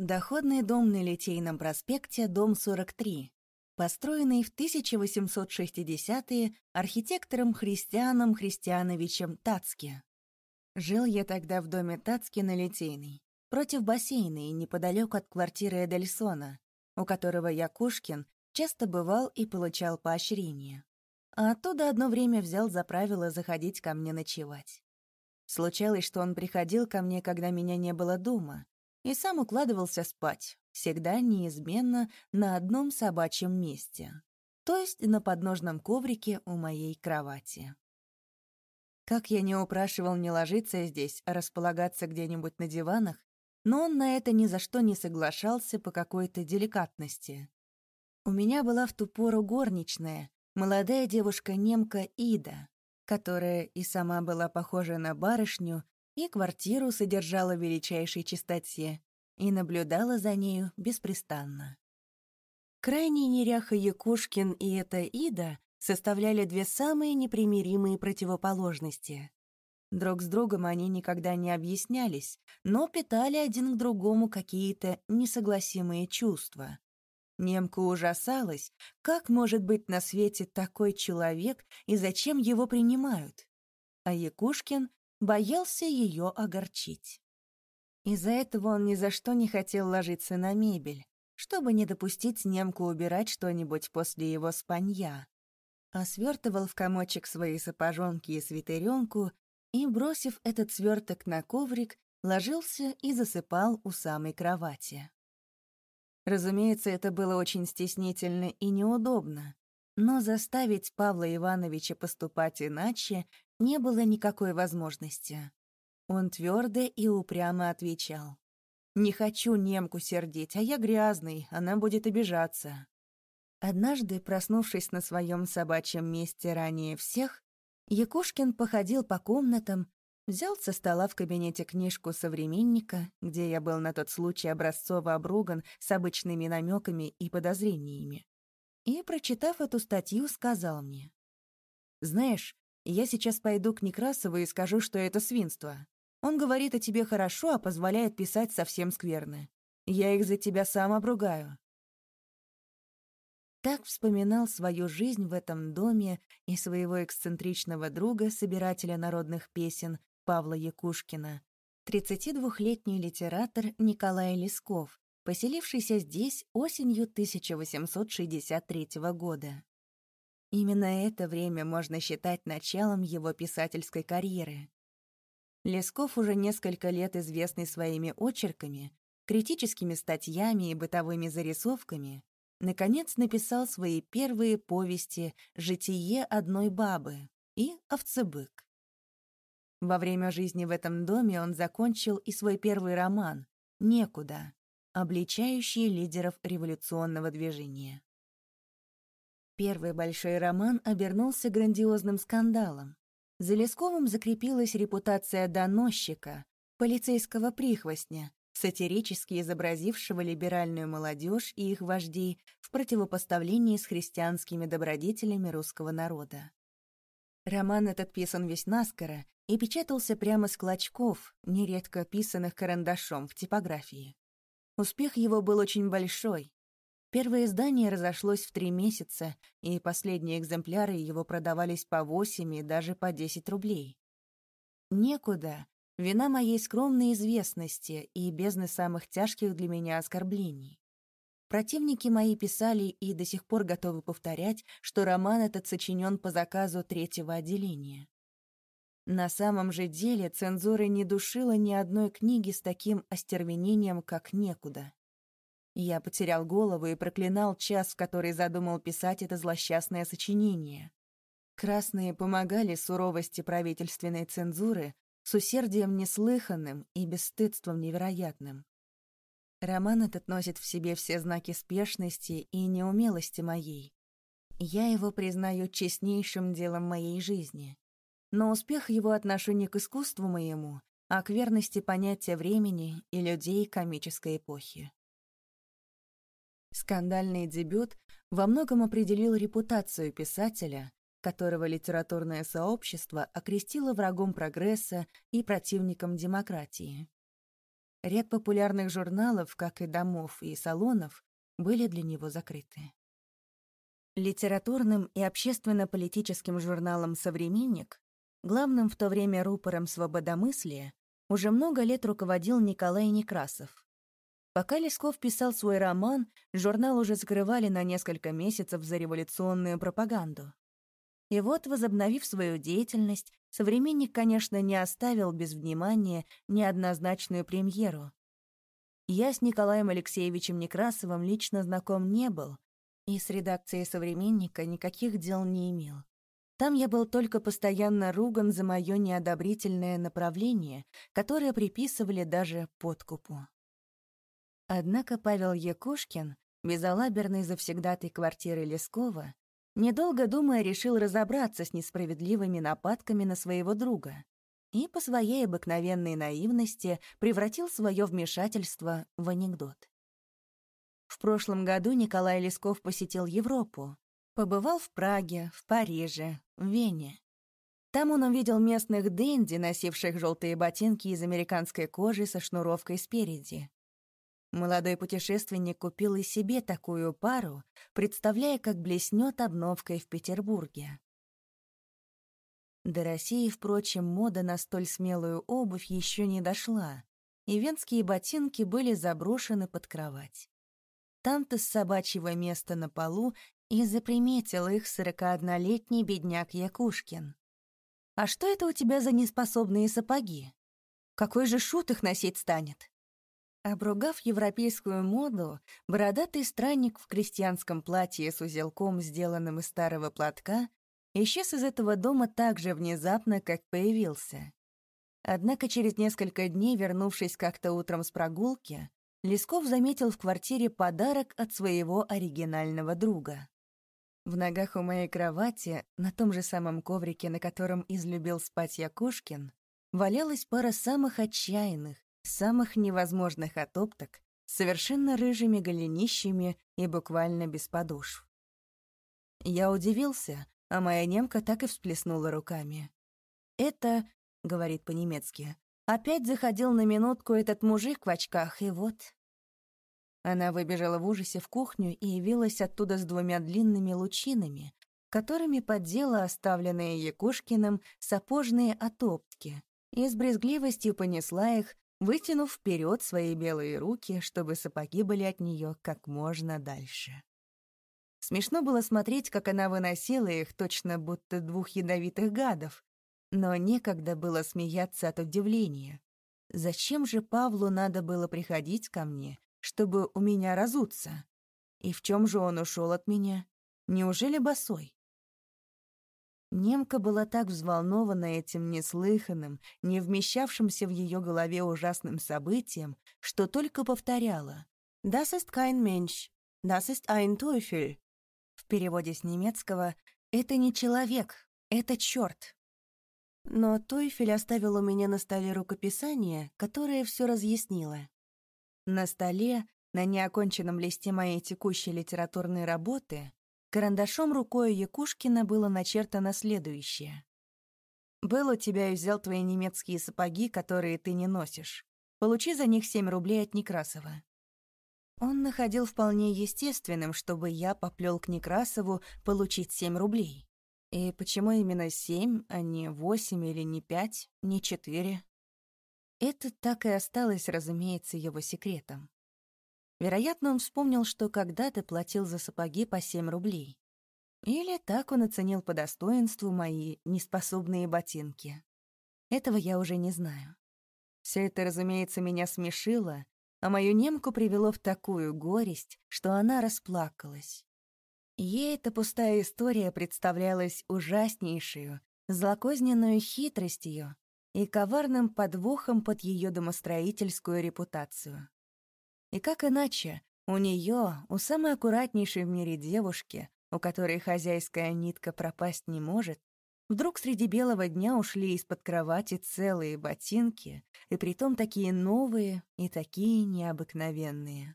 Доходный дом на Литейном проспекте, дом 43, построенный в 1860-е архитектором Христианом Христиановичем Тацки. Жил я тогда в доме Тацки на Литейной, против бассейна и неподалеку от квартиры Эдельсона, у которого Якушкин часто бывал и получал поощрение. А оттуда одно время взял за правило заходить ко мне ночевать. Случалось, что он приходил ко мне, когда меня не было дома, и сам укладывался спать, всегда неизменно на одном собачьем месте, то есть на подножном коврике у моей кровати. Как я не упрашивал не ложиться здесь, а располагаться где-нибудь на диванах, но он на это ни за что не соглашался по какой-то деликатности. У меня была в ту пору горничная, молодая девушка-немка Ида, которая и сама была похожа на барышню, и квартиру содержала в величайшей чистоте, и наблюдала за нею беспрестанно. Крайний неряха Якушкин и эта Ида составляли две самые непримиримые противоположности. Друг с другом они никогда не объяснялись, но питали один к другому какие-то несогласимые чувства. Немка ужасалась, как может быть на свете такой человек и зачем его принимают. А Якушкин боялся ее огорчить. Из-за этого он ни за что не хотел ложиться на мебель, чтобы не допустить немку убирать что-нибудь после его спанья. А свертывал в комочек свои сапожонки и свитеренку и, бросив этот сверток на коврик, ложился и засыпал у самой кровати. Разумеется, это было очень стеснительно и неудобно, но заставить Павла Ивановича поступать иначе не было никакой возможности. Он твердо и упрямо отвечал. «Не хочу немку сердить, а я грязный, она будет обижаться». Однажды, проснувшись на своем собачьем месте ранее всех, Якушкин походил по комнатам, взял со стола в кабинете книжку современника, где я был на тот случай образцово обруган с обычными намеками и подозрениями, и, прочитав эту статью, сказал мне, «Знаешь, я сейчас пойду к Некрасову и скажу, что это свинство. Он говорит о тебе хорошо, а позволяет писать совсем скверно. Я их за тебя сам обругаю». Так вспоминал свою жизнь в этом доме и своего эксцентричного друга, собирателя народных песен Павла Якушкина, 32-летний литератор Николай Лесков, поселившийся здесь осенью 1863 года. Именно это время можно считать началом его писательской карьеры. Лесков уже несколько лет известный своими очерками, критическими статьями и бытовыми зарисовками, наконец написал свои первые повести «Житие одной бабы» и «Овцебык». Во время жизни в этом доме он закончил и свой первый роман «Некуда», обличающий лидеров революционного движения. Первый большой роман обернулся грандиозным скандалом. За Лесковым закрепилась репутация доносчика, полицейского прихвостня, сатирически изобразившего либеральную молодежь и их вождей в противопоставлении с христианскими добродетелями русского народа. Роман этот писан весь наскоро и печатался прямо с клочков, нередко писанных карандашом в типографии. Успех его был очень большой, Первое издание разошлось в три месяца, и последние экземпляры его продавались по восемь и даже по десять рублей. Некуда. Вина моей скромной известности и бездны самых тяжких для меня оскорблений. Противники мои писали и до сих пор готовы повторять, что роман этот сочинен по заказу третьего отделения. На самом же деле цензура не душила ни одной книги с таким остервенением, как «Некуда». Я потерял голову и проклинал час, в который задумал писать это злосчастное сочинение. Красные помогали суровости правительственной цензуры с усердием неслыханным и бесстыдством невероятным. Роман этот носит в себе все знаки спешности и неумелости моей. Я его признаю честнейшим делом моей жизни. Но успех его отношу не к искусству моему, а к верности понятия времени и людей комической эпохи. Скандальный дебют во многом определил репутацию писателя, которого литературное сообщество окрестило врагом прогресса и противником демократии. Ряд популярных журналов, как и домов и салонов, были для него закрыты. Литературным и общественно-политическим журналом «Современник», главным в то время рупором свободомыслия, уже много лет руководил Николай Некрасов. Пока Лесков писал свой роман, журнал уже закрывали на несколько месяцев за революционную пропаганду. И вот, возобновив свою деятельность, современник, конечно, не оставил без внимания неоднозначную премьеру. Я с Николаем Алексеевичем Некрасовым лично знаком не был, и с редакцией «Современника» никаких дел не имел. Там я был только постоянно руган за мое неодобрительное направление, которое приписывали даже подкупу. Однако Павел Якушкин, безалаберный завсегдатой квартиры Лескова, недолго думая, решил разобраться с несправедливыми нападками на своего друга и по своей обыкновенной наивности превратил свое вмешательство в анекдот. В прошлом году Николай Лесков посетил Европу. Побывал в Праге, в Париже, в Вене. Там он увидел местных денди, носивших желтые ботинки из американской кожи со шнуровкой спереди. Молодой путешественник купил и себе такую пару, представляя, как блеснет обновкой в Петербурге. До России, впрочем, мода на столь смелую обувь еще не дошла, и венские ботинки были заброшены под кровать. Там-то с собачьего места на полу и заприметил их сорокаоднолетний бедняк Якушкин. «А что это у тебя за неспособные сапоги? Какой же шут их носить станет?» Обругав европейскую моду, бородатый странник в крестьянском платье с узелком, сделанным из старого платка, исчез из этого дома так же внезапно, как появился. Однако через несколько дней, вернувшись как-то утром с прогулки, Лесков заметил в квартире подарок от своего оригинального друга. В ногах у моей кровати, на том же самом коврике, на котором излюбил спать Якушкин, валялась пара самых отчаянных, самых невозможных отопток, совершенно рыжими голенищами и буквально без подошв. Я удивился, а моя немка так и всплеснула руками. «Это», — говорит по-немецки, Опять заходил на минутку этот мужик в очках, и вот... Она выбежала в ужасе в кухню и явилась оттуда с двумя длинными лучинами, которыми поддела оставленные Якушкиным сапожные отоптки, и с брезгливостью понесла их, вытянув вперед свои белые руки, чтобы сапоги были от нее как можно дальше. Смешно было смотреть, как она выносила их, точно будто двух ядовитых гадов, но некогда было смеяться от удивления. Зачем же Павлу надо было приходить ко мне, чтобы у меня разуться? И в чем же он ушел от меня? Неужели босой? Немка была так взволнована этим неслыханным, не вмещавшимся в ее голове ужасным событием, что только повторяла «Das ist kein Mensch, das ist ein Teufel». В переводе с немецкого «это не человек, это черт». Но Тойфель оставил у меня на столе рукописание, которое все разъяснило. На столе, на неоконченном листе моей текущей литературной работы, карандашом рукой Якушкина было начертано следующее. «Был у тебя и взял твои немецкие сапоги, которые ты не носишь. Получи за них семь рублей от Некрасова». Он находил вполне естественным, чтобы я поплел к Некрасову получить семь рублей. И почему именно семь, а не восемь или не пять, не четыре? Это так и осталось, разумеется, его секретом. Вероятно, он вспомнил, что когда-то платил за сапоги по семь рублей. Или так он оценил по достоинству мои неспособные ботинки. Этого я уже не знаю. Все это, разумеется, меня смешило, а мою немку привело в такую горесть, что она расплакалась. Ей эта пустая история представлялась ужаснейшую, злокозненную хитростью и коварным подвохом под ее домостроительскую репутацию. И как иначе, у нее, у самой аккуратнейшей в мире девушки, у которой хозяйская нитка пропасть не может, вдруг среди белого дня ушли из-под кровати целые ботинки, и притом такие новые и такие необыкновенные.